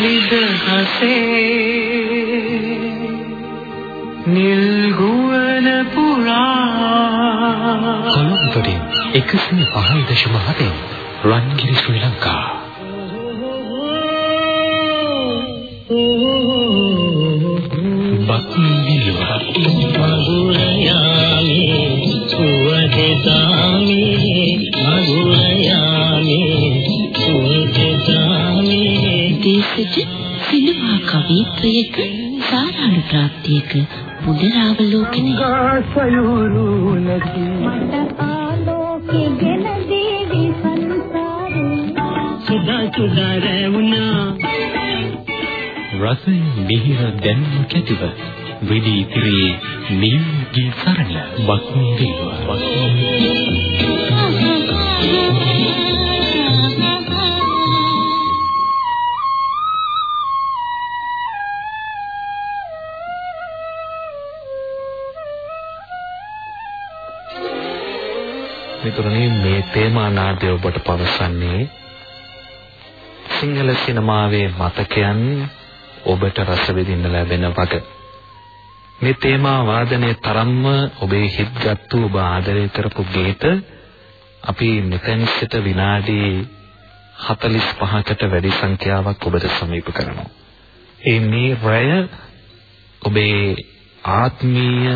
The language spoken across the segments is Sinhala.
නිදහසේ නිල්ගුවන පුරා කොළඹින් 105.7 රන්ගිරි ශ්‍රී ලංකා. කවිත්වයක සාරානුප්‍රාප්තියක පුනරාවලෝකනය ගාසයුරු නැති මට ආලෝකෙ ගෙන දේවි සංසාරේ. සුදා සුදා රැවුනා රසයෙන් මිහිර දැනුම කැටිව විදී තිරේ නියුගී සරණ බක්මී විල්ලුව මිතුරනි මේ තේමා නාට්‍ය ඔබට පවසන්නේ සිංහල සිනමාවේ මතකයන් ඔබට රස විඳින්න ලැබෙන වග මේ තේමා වාදනයේ තරම්ම ඔබේ හිත්ගත්තු ඔබ ආදරය කරපු ගීත අපි මෙතෙන් සිට විනාඩි 45කට වැඩි සංඛ්‍යාවක් ඔබට සමීප කරනවා. ඒ මේ රය ඔබේ ආත්මීය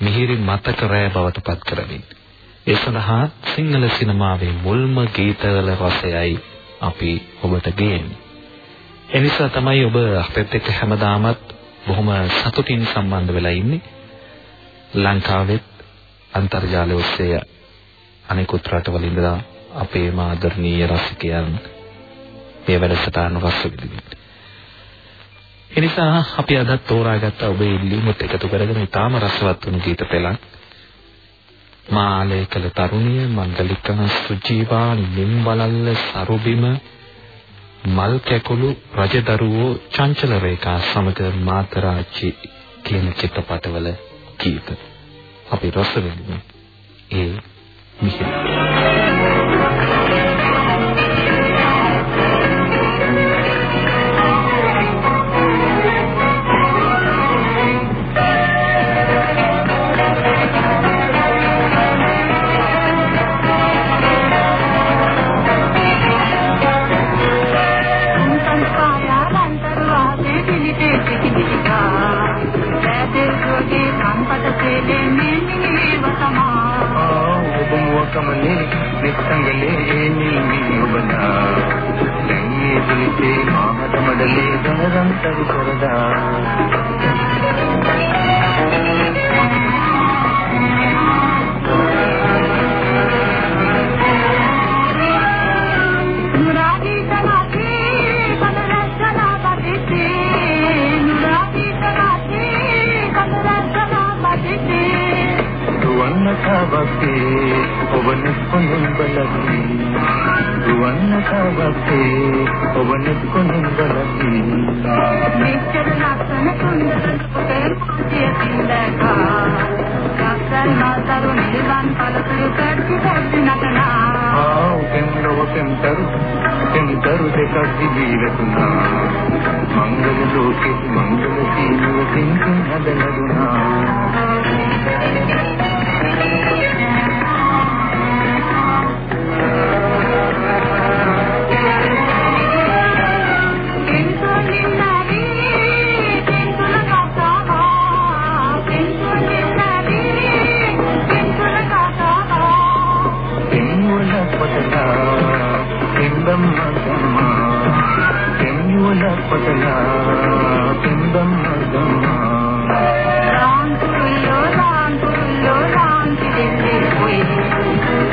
මිහිරි මතක රය බවට පත් කරමින් ඒ සඳහා සිංහල සිනමාවේ මුල්ම ගීතවල රසයයි අපි ඔබට ගේන්නේ. එනිසා තමයි ඔබ අපිත් එක්ක හැමදාමත් බොහොම සතුටින් සම්බන්ධ වෙලා ඉන්නේ. ලංකාවෙත් අන්තර්ජාලය ඔස්සේ අනෙකුත් රටවල ඉඳලා අපේ මාදරණීය රසිකයන් මේ වැඩසටහන රස විඳින්න. එනිසා අපි අද තෝරාගත්ත ඔබේ ඉල්ලීමත් එකතු කරගෙන ඉතාම රසවත් වුණු ගීත පෙළක් මාලේ කළ තරුණිය මංගලිකා සුජීවා නිම්බලල්ල සරුබිම මල් කැකුළු රජදරුවෝ චංචල රේඛා සමග මාතරාචි කියන චිත්‍රපටවල ගීත අපි රස විඳිමු ඒ මිහිර. ඔබ මුවකමනේ මෙත්තංගලේ නිල්මි ඔබලා දැන්නේ පිළිතේ මාමත මඩලේ දනරන්තරු කරදා. කවත්තේ ඔබ නෙස්කොනින් බලති දුවන්න කවත්තේ ඔබ නෙස්කොනින් බලති මෙච්චර ලස්සන සුන්දර පුතේ පුතිය කින්දකා ලස්සන මාතරු නිවන් පළතුරු කට්ටි කට්ටි නටනා. ආ කෙන්දව කෙන්තරු කෙන්තරු දෙකක් දිවිලතුනා මංගල ලෝකේ මංගල සීනුව කිංකින් හදලදුනා పిందమ్మ గమ్మ పెన్నుల పటల పిందమ్మ గమ్మ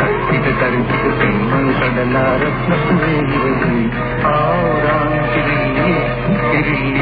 కత్తిట తరిచి పెన్నుల కడల రత్నపురేది ఆరాం తిరిగి తిరిగి రాంతుల్లా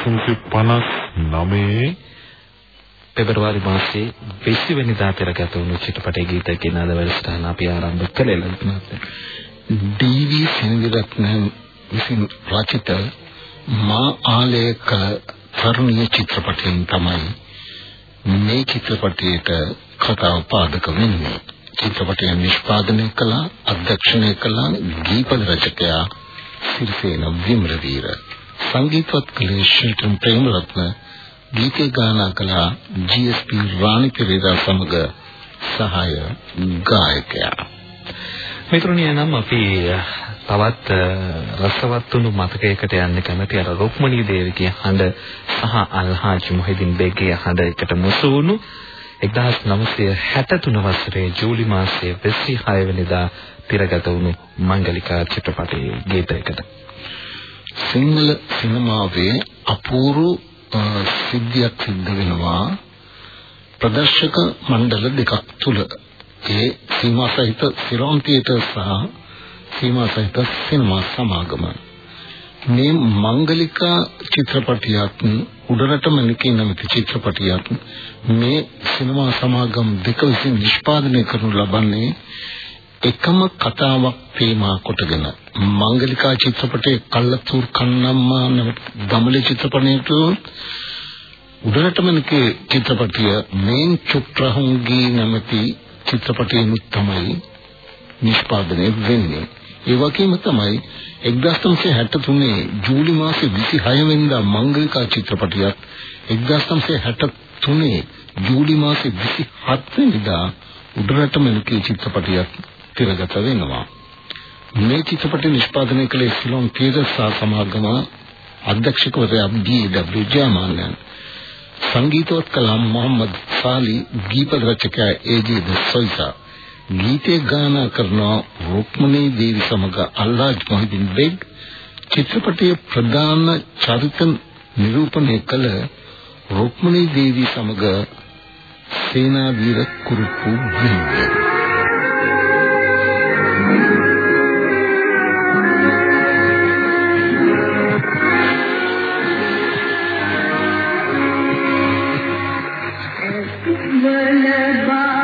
1959 පෙබරවාරි මාසයේ 20 වෙනිදා පෙරගත වුණු චිත්‍රපටයේ ගීත කිනාද වැඩසටහන අපි ආරම්භ කළේ මහත්මයා. ඩී.වී. සෙනවිරත්න විසින් රචිත මා ආලේක තරුණිය චිත්‍රපටයෙන් තමයි මේ චිත්‍රපටයට කතාව පාදක වෙන්නේ. චිත්‍රපටය නිෂ්පාදනය කළ අධ්‍යක්ෂණය කළ ගීපද රචකයා සිරිසේන විමරවීර සංගීතවත් කළේ ශිල්පම් ප්‍රේමරත්න ගීතේ ගායනා කළ ජී.එස්.පී. රාණි පෙරේරා සමග සහාය ගායකයා මිතුරුනි නම් අපි තවත් රසවත් වුණු මතකයකට යන්න කැමති අර රුක්මනී දේවිගේ හඬ සහ අල්හාජ් මොහිදින් බේගේ හඬ එකට මුසු වුණු 1963 වසරේ ජූලි මාසයේ 26 වෙනිදා තිරගත වුණු මංගලිකා චිත්‍රපටයේ ගීතයකට සිංහල සිනමාවේ අපූර්ව සිද්ධියක් සිද්ධ වෙනවා ප්‍රදර්ශක මණ්ඩල දෙකක් තුල. ඒ සීමා සහිත සිරෝන් තියටර් සහ සීමා සහිත සිනමා සමාගම. මේ මංගලිකා චිත්‍රපටියත් උඩරට මණිකේ නැමැති චිත්‍රපටියත් මේ සිනමා සමාගම් දෙක විසින් නිෂ්පාදනය කරනු ලබන්නේ එකම කතාවක් තේමා කොටගෙන මංගලිකා චිත්‍රපටයේ කල්ලතුර් කන්නම්මා නැමැති දමලේ චිත්‍රපටයට උඩරටමනකේ චිත්‍රපටිය මේන් චුප්‍රහුංගී නැමැති චිත්‍රපටයෙන්ුත් තමයි නිෂ්පාදනය වෙන්නේ. ඒ වගේම තමයි 1963 ජූලි මාසේ 26 වෙනිදා මංගලිකා චිත්‍රපටියත් 1963 ජූලි මාසේ 27 වෙනිදා උඩරටමනකේ චිත්‍රපටියත් තිරගත වෙනවා. මේ චිත්‍රපටය නිෂ්පාදනය කළේ සිලොන් තීරසා සමාගම අධ්‍යක්ෂකවරයා ඩී.ඩබ්ලිව් ජයමානන් සංගීතවත් කලාම් මොහම්මද් සාලි ගීත රචකයා ඒ.ජේ දසොයිසා ගීතේ ගායනා කරන රුක්මනී දේවි සමග අල්ලාජ් මොහිදින් බෙග් චිත්‍රපටයේ ප්‍රධාන චරිත නිරූපණය කළ රුක්මනී දේවි සමග සේනාවීර කුරුප්පු බිහිවේ اٿي مننه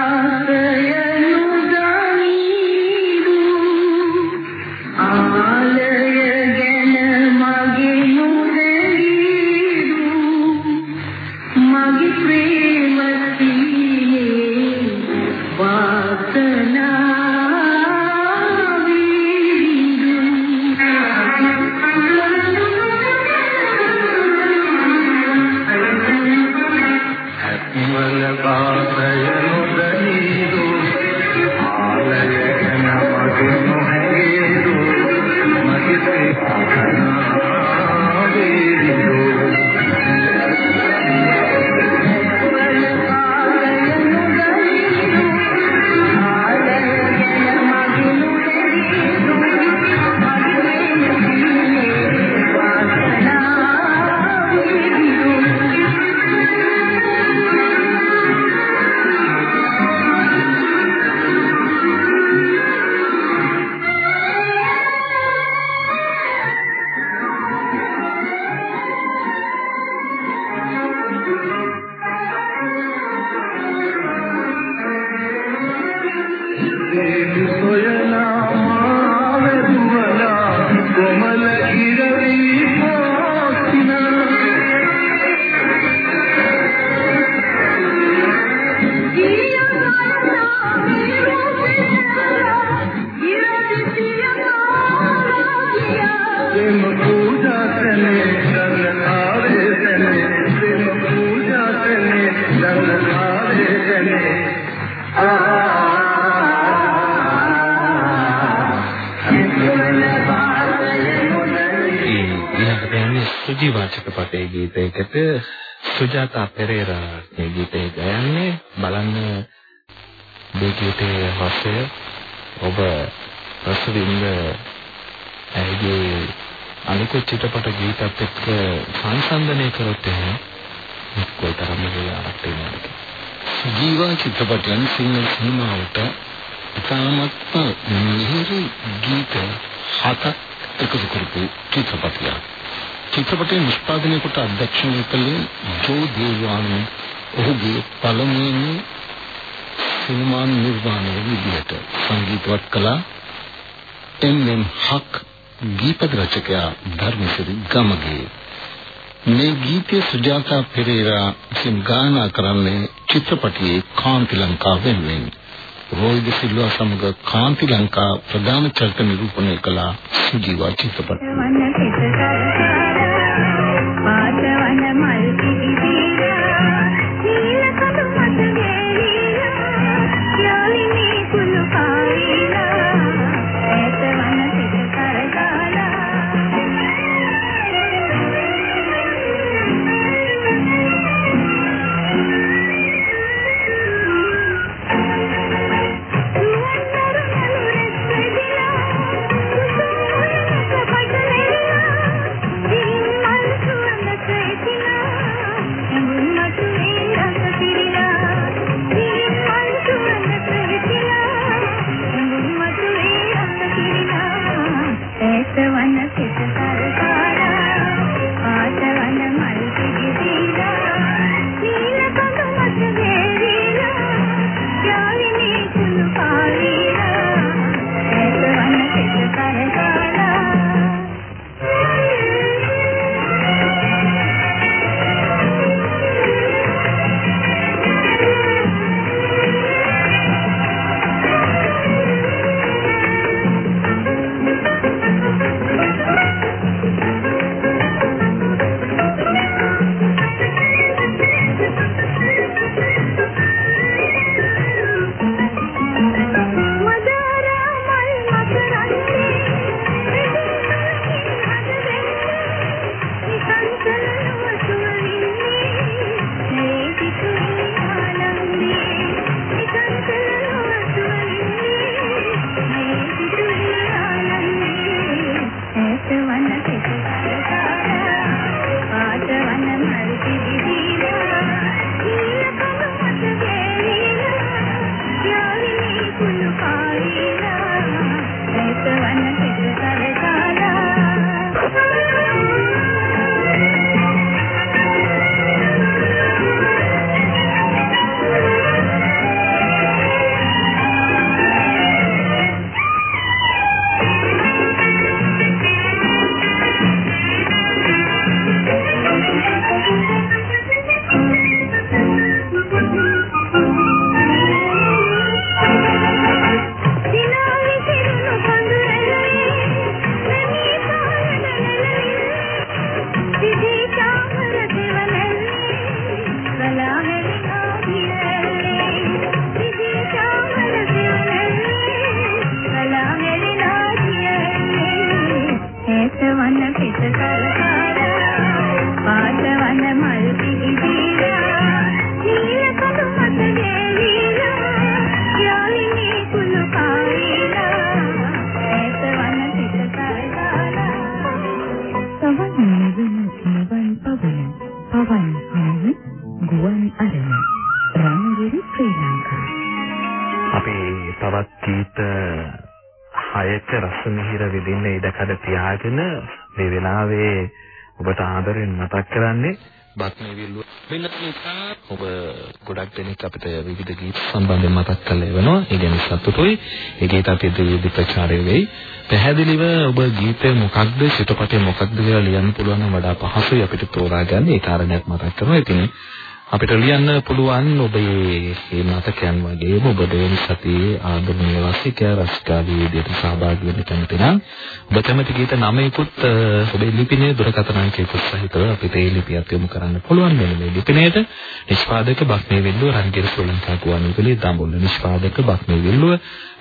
සුජීවාචක පටේ ගීතයකට සුජාතා පෙරේරා මේ ගීතය ගයන්නේ. බලන්න මේ ගීතයේ රසය. ඔබ රසවින්ද ඇයිගේ අනිකුත් චිත්‍රපට ගීතත් එක්ක සංසන්දනය කරොත් එහෙනම් කොයිතරම් වෙලාවක් තියෙනවද? ජීවා චිත්‍රපටයන් සිංහල සිනමාවට ඉතාමත්ම මිහිරි ගීත හතක් එකතු කරපු චිත්‍රපටයක්. චිත්‍රපටය නිෂ්පාදනය කොට අධ්‍යක්ෂණය කළේ ජෝ දේවාන. ඔහුගේ පළමුවෙනි සිනමා නිර්මාණය විදිහට සංගීතවත් කළා. එම්.එම්. හක් ගීපද රචකයා ධර්මසිරි ගමගේ. මේ ගීතය සුජාතා පෙරේරා විසින් ගායනා කරන්නේ චිත්‍රපටයේ කාන්ති ලංකා වෙනුවෙන්. රෝහිත සිල්වා සමග කාන්ති ලංකා ප්‍රධාන චරිත නිරූපණය කළ සුජීවා චිත්‍රපට වන සිත කරකාරා மனமல்கி විඳින්න ඉඩකඩ තියාගෙන මේ වෙලාවේ ඔබට ආදරෙන් මතක් කරන්නේ බත්මේ විල්ලුව වෙන නිසා ඔබ ගොඩක් දෙනෙක් අපිට විවිධ ගීත සම්බන්ධයෙන් මතක් කරලා එවනවා. ඒ ගැන සතුටුයි. ඒ ගීත අපිට විවිධ ප්‍රචාරය වෙයි. පැහැදිලිව ඔබ ගීතය මොකක්ද, චිත්‍රපටය මොකක්ද කියලා ලියන්න පුළුවන් නම් වඩා පහසුයි අපිට තෝරා ගන්න. ඒ කාරණයක් මතක් කරනවා. ඉතින් අපිට ලියන්න පුළුවන් ඔබේ මේ මතකයන් වගේම ඔබ දෙවන සතියේ ආගමීය රසිකයා රසිකාවී විදිහට සහභාගී වෙන්න කැමති නම් ඔබ කැමති ගීත නමයකුත් අ, ඔබේ ලිපිනේ දුරකථන අංකයකුත් සහිතව අපිට ඒ ලිපියත් යොමු කරන්න පුළුවන් වෙන මේ ලිපිනයට නිෂ්පාදක බක්මේ විල්ලුව රන්ගිර ශ්‍රී ලංකා ගුවන්විදුලිය දඹුල්ල. නිෂ්පාදක බක්මේ විල්ලුව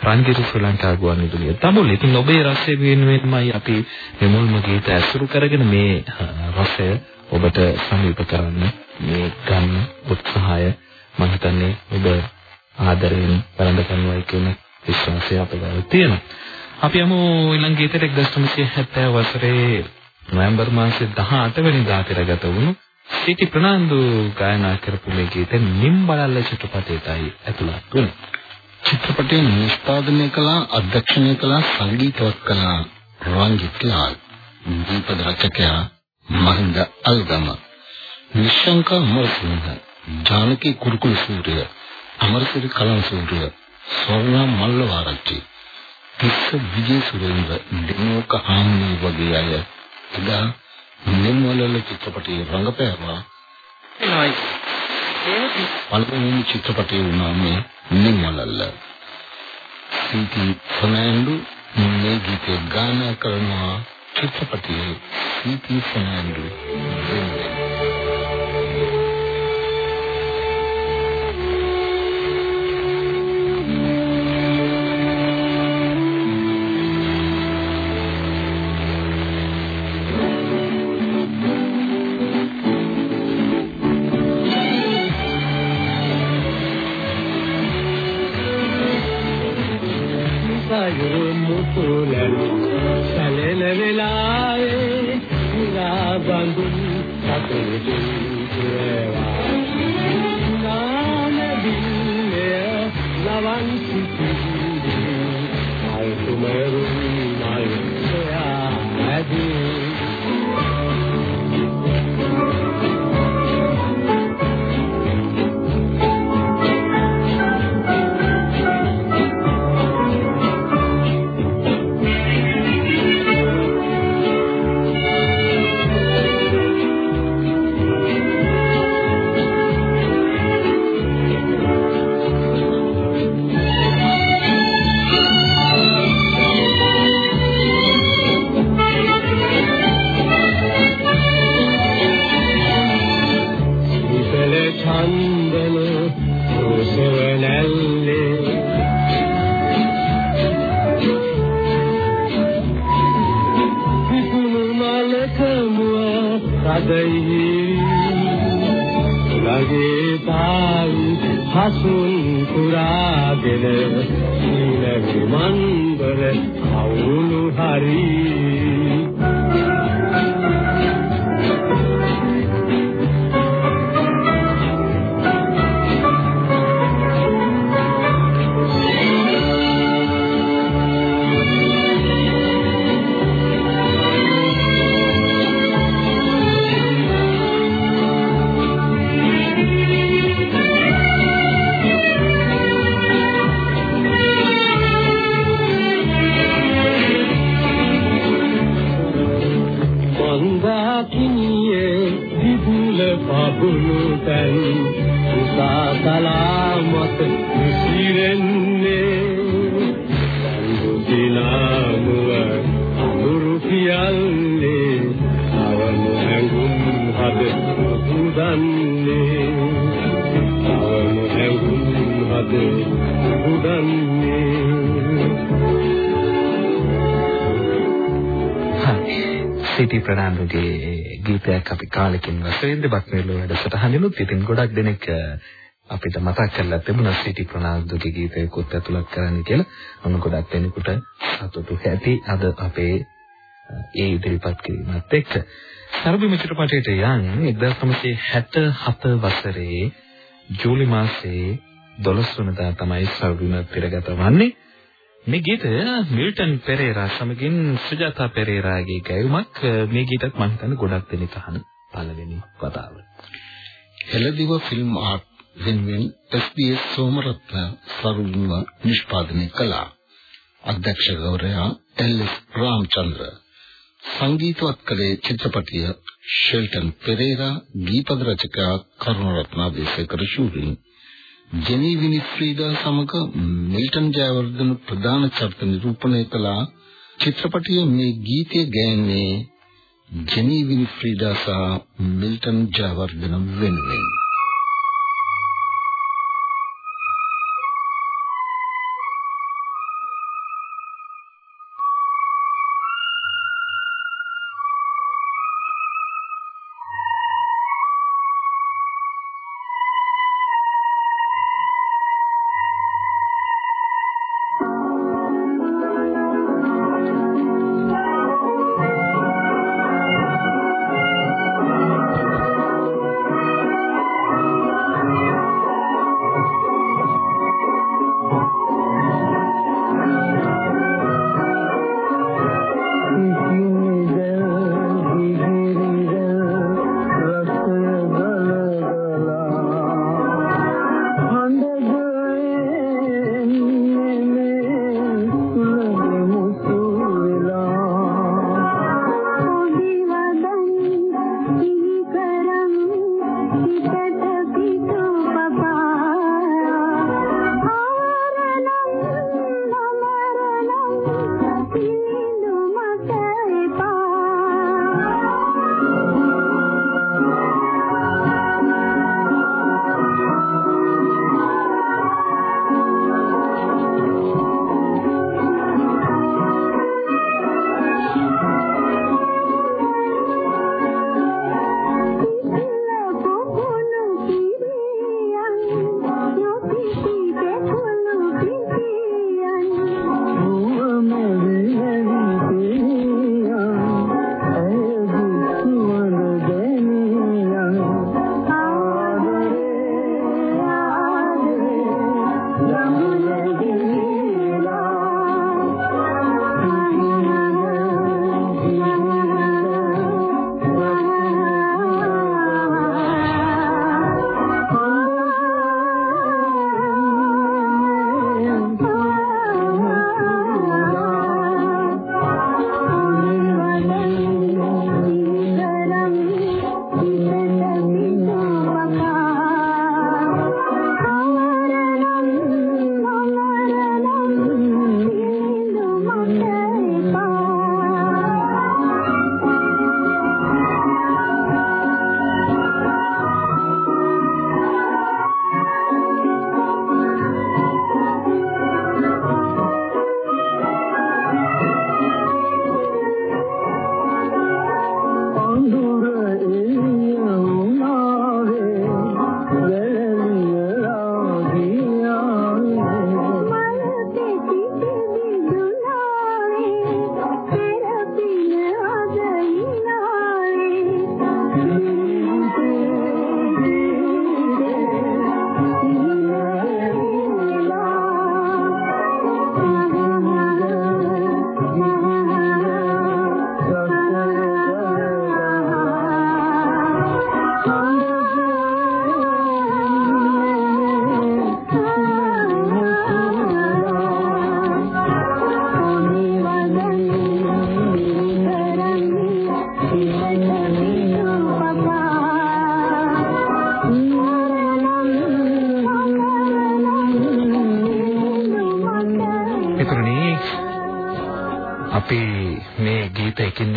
රන්ගිර ශ්‍රී ලංකා ගුවන්විදුලිය දඹුල්ල. ඉතින් ඔබේ රසය වෙනුවෙන්මයි අපි මේ මුල්ම ගීත ඇසුරු කරගෙන මේ අ, රසය ඔබට සමීප කරන්න මේ ගන්න උත්සාහය මම හිතන්නේ ඔබ ආදරයෙන් බලඳ කරනවා කියන විශ්වාසය අපේ තියෙනවා. අපි යමු ඊළඟ ගීතයට 1970 වසරේ නොවැම්බර් මාසයේ 18 වෙනිදා පෙරගත වුණු සිටි ප්‍රනාන්දු ගායනා කරපු මේ ගීතය නිම්බලල්ල චිත්‍රපටයටයි ඇතුළත් වුණේ. චිත්‍රපටය නිෂ්පාදනය කළ අධ්‍යක්ෂණය කළ සංගීතවත් කළ රංජිත් ලාල් දීපද රචකයා මහින්ද අල්ගම නිශංක අමරසිංහ ජානකි කුරුකුළු සූර්ය අමරසිරි කලන් සූර්ය ස්වර්ණ මල්ලවාරච්චි තිස්ස විජේ සුරේන්ද්‍ර දෙනෝක හාමුදුරුවෝ වගේ අය. එදා නිම්වලල චිත්‍රපටයේ රංගපෑවා. පළවෙනි චිත්‍රපටය වුණා මේ නිම්වලල්ල සීටි ෆර්නෑන්ඩෝ මේ ගීතය ගායනා කරනවා චිත්‍රපටයේ සීටි ෆර්නෑන්ඩෝ වෙනුවෙන් සයුමු තුලන සැලෙන වෙලාවේ ඉරා බඳුන් සතුටු වේවා නාන දිල්ලය ලවන් සිටිවි මල් කුමරුන් මල් සොයා ඇදී කාලෙකින් වශයෙන් දෙබක් වේලෝ වැඩසටහනෙනුත් ඉතින් ගොඩක් දෙනෙක් අ, අපිට මතක් කරලා තිබුණා සිටි ප්‍රනාන්දුගේ ගීතයකුත් ඇතුළත් කරන්න කියලා. මොන ගොඩක් දෙනෙකුට සතුටු ඇති අද අපේ අ, ඒ ඉදිරිපත් කිරීමත් එක්ක. සර්බිම චිත්‍රපටයට යන් 1967 වසරේ ජූලි මාසයේ 12 වෙනිදා තමයි සර්බිම පෙරගත වන්නේ. මේ ගීතය මිල්ටන් පෙරේරා සමගින් සුජාතා පෙරේරාගේ ගැයුමක් මේ ගීතත් මම හිතන්නේ ගොඩක් දෙනෙක් අහන පළවෙනි වතාව. හෙළදිව ෆිල්ම් ආර්ට් වෙනුවෙන් SBS සෝමරත්න සරුවින්ව නිෂ්පාදනය කළා. අධ්‍යක්ෂකවරයා එල්.එස්. රාමචන්ද්‍ර. සංගීතවත් කළේ චිත්‍රපටිය ෂෙල්ටන් පෙරේරා දීපද රචකයා කරුණරත්න දේශකර ශූරින් ජෙනී විනිෆ්‍රීඩා සමග මිල්ටන් ජයවර්ධන ප්‍රධාන චරිත නිරූපණය කළ චිත්‍රපටියේ මේ ගීතය ගෑන්නේ ජෙනී විනිෆ්‍රීඩා සහ මිල්ටන් ජයවර්ධන වෙනුවෙන්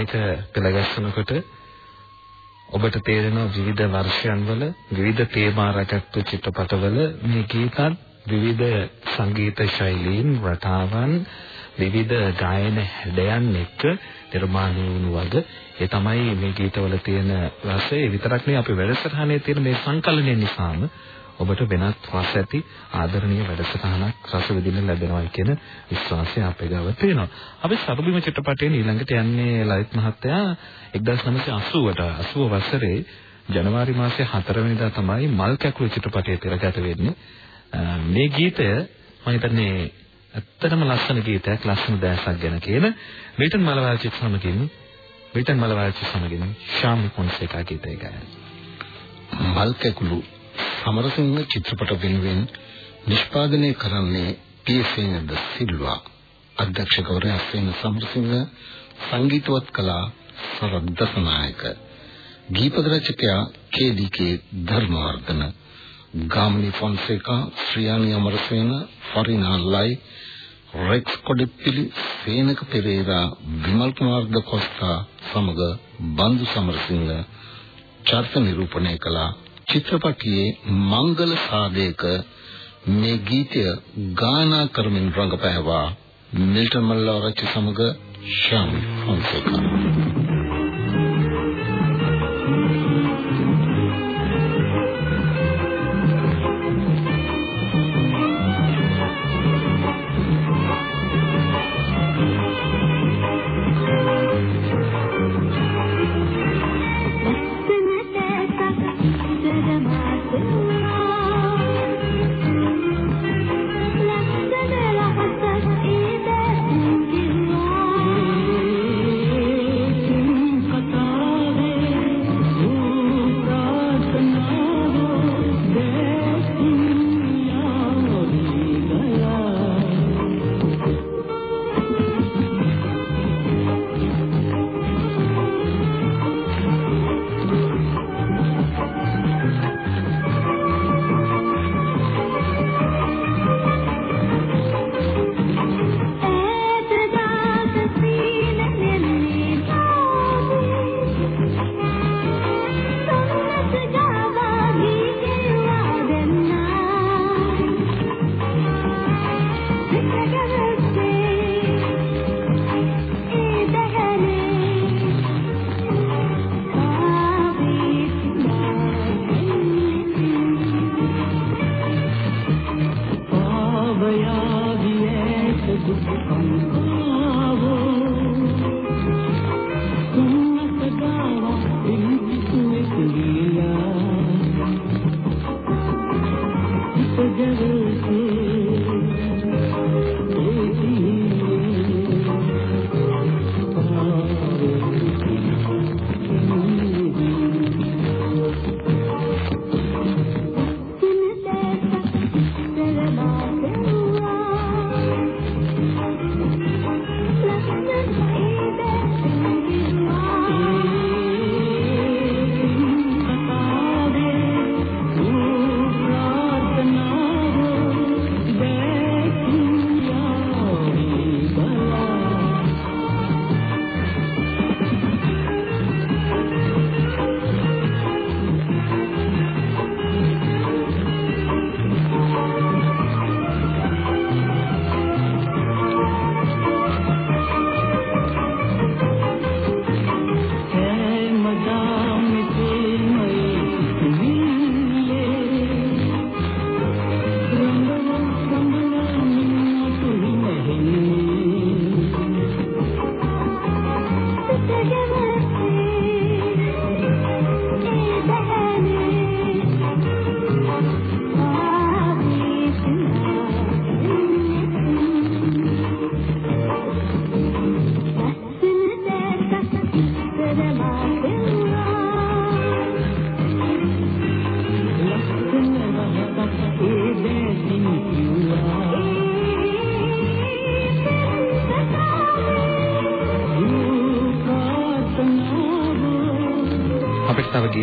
එක පෙළගස්සනකොට ඔබට තේරෙනවා විවිධ වර්ෂයන් වල විවිධ තේමා රැකගත්තු චිත්‍රපටවල මේ ගීතත් විවිධ සංගීත ශෛලීන් රටාවන් විවිධ ගායන හැඩයන් එක්ක නිර්මාණය වුණු වග ඒ තමයි මේ ගීතවල තියෙන රසය. විතරක් නෙවෙයි අපි වැඩසටහනේ තියෙන මේ සංකලනය නිසාම ඔබට වෙනත් රස ඇති ආදරණීය වැඩසටහනක් රස විඳින්න ලැබෙනවා කියන විශ්වාසය අපේ ගාව තියෙනවා. අපි සරුබිම චිත්‍රපටයෙන් ඊළඟට යන්නේ ලලිත් මහත්තයා 1980ට 80 වසරේ ජනවාරි මාසයේ 4 වෙනිදා තමයි මල් කැකුළු චිත්‍රපටය තිරගත වෙන්නේ. මේ ගීතය මම හිතන්නේ ඇත්තටම ලස්සන ගීතයක් ලස්සන දැසක් ගැන කියන මිල්ටන් මලවාල්චි සමගින් මිල්ටන් මලවාල්චි සමගින් ශාමි පොන්සේකා ගීතය ගායන. මල් කැකුළු සමරසිංහ චිත්‍රපට වෙනුවෙන් නිෂ්පාදනය කරන්නේ පී.එස්.එන්.ද සිල්වා. අධ්‍යක්ෂකවරයා සේන සමරසිංහ සංගීතවත් කළා සරත් දසනායක. ගීපද රචකයා කේ.ඩී.කේ ධර්මවර්ධන. ගාමිණී ෆොන්සේකා ශ්‍රියානි අමරසේන ෆරිනා ලයි රෙක්ස් කොඩිප්පිලි සේනක පෙරේරා විමල් කුමාර ද කොස්තා සමග බන්දු සමරසිංහ චර්ත නිරූපණය කළ. චිත්‍රපටයේ මංගල සාදයක මේ ගීතය ගායනා කරමින් රංගපෑවා මිල්ටන් මල්ලවරච්චි සමග ශාම් ෆොන්සේකා. අපිට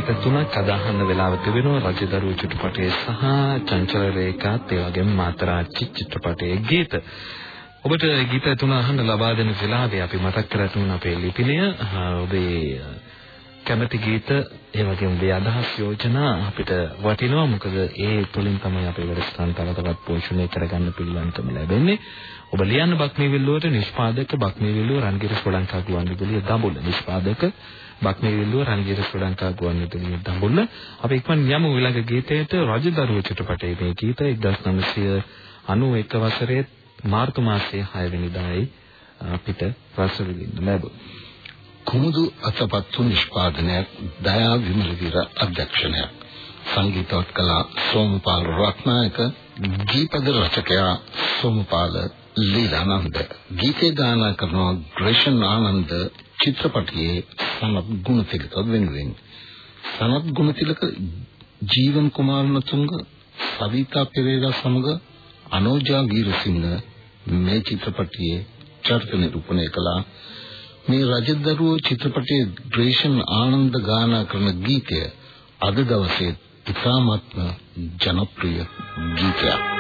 ගීත තුනක් අදහන්න වෙලාව තිබෙනවා රජදරුව චිත්‍රපටයේ සහ චංචල රේඛාත් ඒ වගේම මාතරාච්චි චිත්‍රපටයේ ගීත. ඔබට ගීත තුන අහන්න ලබා දෙන වෙලාවේ අපි මතක් කර තුන අපේ ලිපිනය ඔබේ කැමති ගීත ඒ වගේම ඔබේ අදහස් යෝජනා අපිට වටිනවා මොකද ඒ තුලින් තමයි අපේ වැඩසටහන තව තවත් පෝෂණය කරගන්න පිළිවන්කම ලැබෙන්නේ. ඔබ ලියන්න බක්මී විල්ලුවට නිෂ්පාදක බක්මී විල්ලුව රන්ගිර ශ්‍රී ලංකා ගුවන්විදුලිය දඹුල්ල නිෂ්පාදක බක්මී විල්ලුව රන්ගිර ශ්‍රී ලංකා ගුවන්විදුලිය දඹුල්ල. අපි ඉක්මන් යමු ඊළඟ ගීතයට. රජදරුව චිත්‍රපටයේ මේ ගීත 1991 වසරේ මාර්තු මාසයේ 6 වෙනිදායි අපිට රස විඳින්න ලැබුණා. කුමුදු අතපත්තු නිෂ්පාදනයක් දයා විමලවීර අධ්‍යක්ෂණයක්. සංගීතවත් කලා සෝමපාල රත්නායක ගීපද රචකයා සෝමපාල ලීලානන්ද. ගීතේ ගායනා කරන ග්‍රේෂන් ආනන්ද චිත්‍රපටයේ සනත් ගුණතිලක වෙනුවෙන්. සනත් ගුණතිලක ජීවන් කුමාරනතුංග සවිතා පෙරේරා සමග අනෝජා ගීරසිංහ මේ චිත්‍රපටයේ චරිත නිරූපණය කළා. මේ රජදරුවෝ චිත්‍රපටයේ ද්‍රේෂන් ආනන්ද ගානා කරන ගීතය අද දවසේ ඉතාමත්ම ජනප්‍රිය ගීතයක්.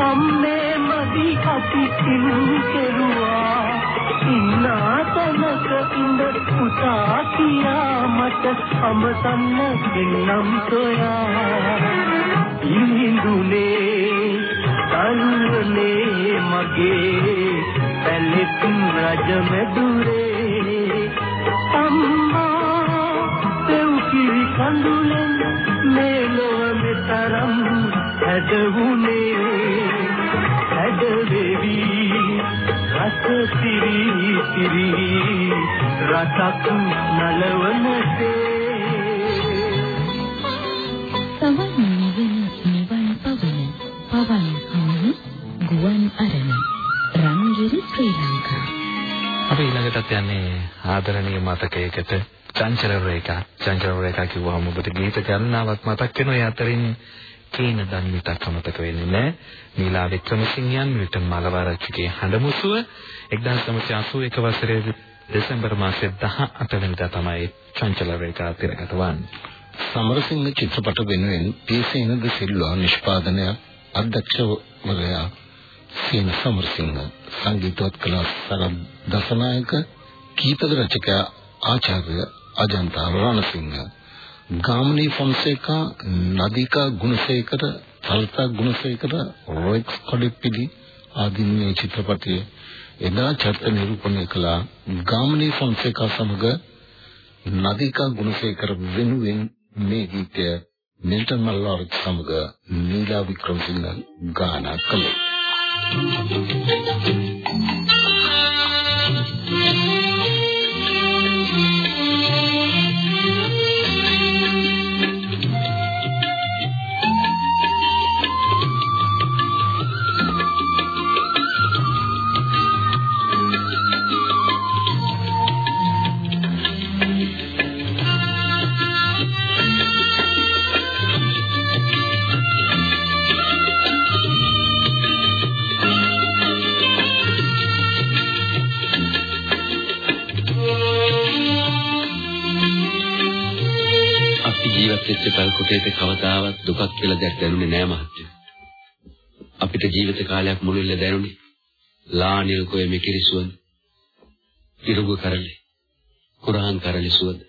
අම්මේ මදි අති සිල් කෙරුවා. ඉන්නා තැනක ඉඳ පුතා කියා මට අමතන්න දෙන්නම් සොයා. ඉන්දුනේ තල්නේ මගේ පැලෙතුම් රජ මැදුරේ අම්මා තෙව් කිරි කඳුලෙන් මේ ලොව මෙතරම් හැදවුනේ. වෙවි රස පිරි පිරි රසක් නලවනසේ සමන් නිවන නිවන් පවන පවන් කමන ගුවන් අරණ රංගිරි ශ්‍රී ලංකා. අපි ඊළඟටත් යන්නේ ආදරණීය මතකයකට. චංචල රේඛා. චංචල රේඛා කිව්වම ඔබට ගීත ගණනාවක් මතක් වෙනවා. ඒ අතරින් කීන දන් මිටක් අමතක වෙන්නේ නැහැ. නීලා වික්‍රමසිංහයන් මිල්ටන් මලවරච්චිගේ හඬමුසුව 1981 වසරේ දෙසැම්බර් මාසයේ 18 වෙනිදා තමයි චංචල රේඛා තිරගත වන්නේ. සමරසිංහ චිත්‍රපට වෙනුවෙන් පී.සේනද සිල්වා නිෂ්පාදනය අධ්‍යක්ෂවරයා සීන සමරසිංහ සංගීතවත් කලා සරත් දසනායක ගීතද රචකයා ආචාර්ය අජන්ත රණසිංහ ගාමිණී ෆොන්සේකා නදිකා ගුණසේකර සල්තා ගුණසේකර රොයික්ස් කොඩිපිලි ආදී මේ චිත්‍රපටයේ එදා චරිත නිරූපණය කළ. ගාමිණී ෆොන්සේකා සමග නදිකා ගුණසේකර වෙනුවෙන් මේ ගීතය මිල්ටන් මල්ලාර් සමග නීලා වික්‍රමසිංහ ගායනා කළේ. අපි ජීවත් වෙච්ච කල්කොටේට කවදාවත් දුකක් කියලා දෙයක් දැනුනේ නෑ මහත්තයෝ. අපිට ජීවිත කාලයක් මුළුල්ල දැනුනේ ලානිල් කොය මෙකිරි සුවඳ, ඉරුගු කරලි, කුරහන් කරලි සුවඳ.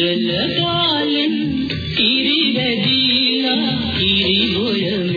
കുരലകാലൻ തിരിവതീല തിരിപുരം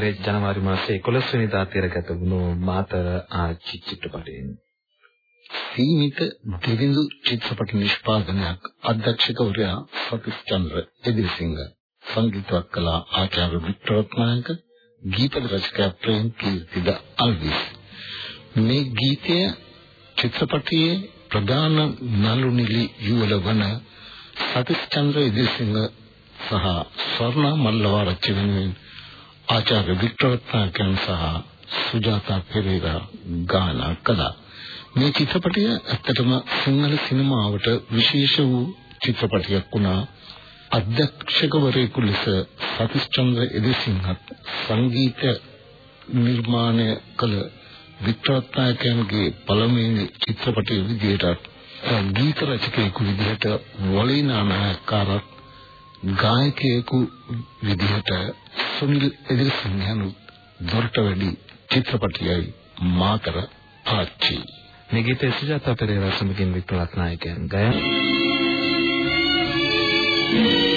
1973 වසරේ ජනවාරි මාසයේ 11 වෙනිදා තිරගත වුණු මාතර ආච්චි චිත්‍රපටයෙන්. සීමිත දෙවිඳු චිත්‍රපට නිෂ්පාදනයක් අධ්‍යක්ෂකවරයා සතිස් චන්ද්‍ර එදිරිසිංහ සංගීතවත් කළ ආචාර්ය වික්ටර් රත්නායක ගීත රචකයා ප්‍රේම් කීර්තිද අල්විස් මේ ගීතය චිත්‍රපටයේ ප්‍රධාන නළු නිලි යුවල වන සතිස් චන්ද්‍ර එදිරිසිංහ සහ ස්වර්ණා මල්ලවාරච්චි වෙනුවෙන් ආචාර්ය වික්ටර් රත්නායකයන් සහ සුජාතා පෙරේරා ගායනා කළා. මේ චිත්‍රපටය ඇත්තටම සිංහල සිනමාවට විශේෂ වූ චිත්‍රපටයක් වුණා. අධ්‍යක්ෂකවරයෙකු ලෙස සතිස්චන්ද්‍ර එදිසිංහත් සංගීත නිර්මාණය කළ වික්ටරත්නායකයන්ගේ පළමුවෙනි චිත්‍රපටයේ විදිහට ගීත රචකයෙකු විදිහට වලිනා නායකකාරත් ගායකයෙකු විදිහට සුනිල් එදිරිසිංහන් දොරට වැඩි චිත්‍රපටයයි මාතර ආච්චි මේ ගීතය සුජාතා පෙරේරා සමගින් වික්ටර් රත්නායකයන් ගයන. සඳුන්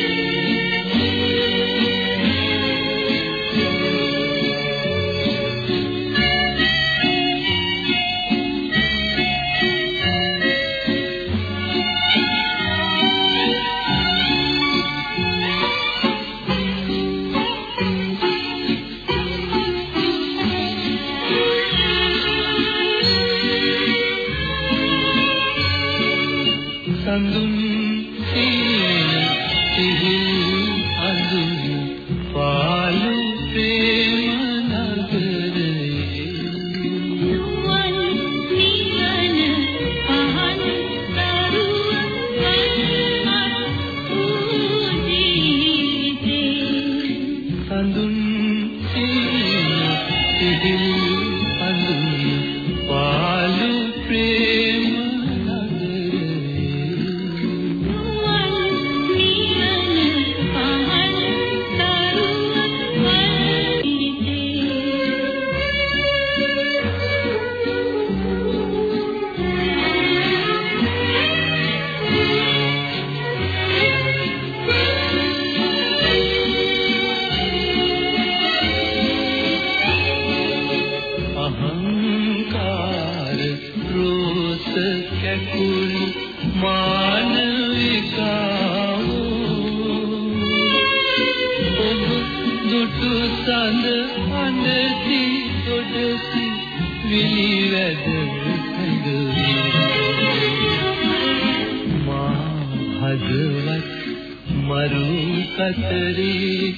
මරු කතරේ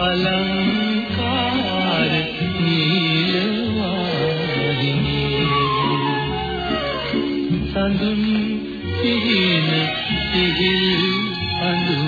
අලංකාර නීලවාහිනී. සඳුන් සිහින සිහිල් අඳුන්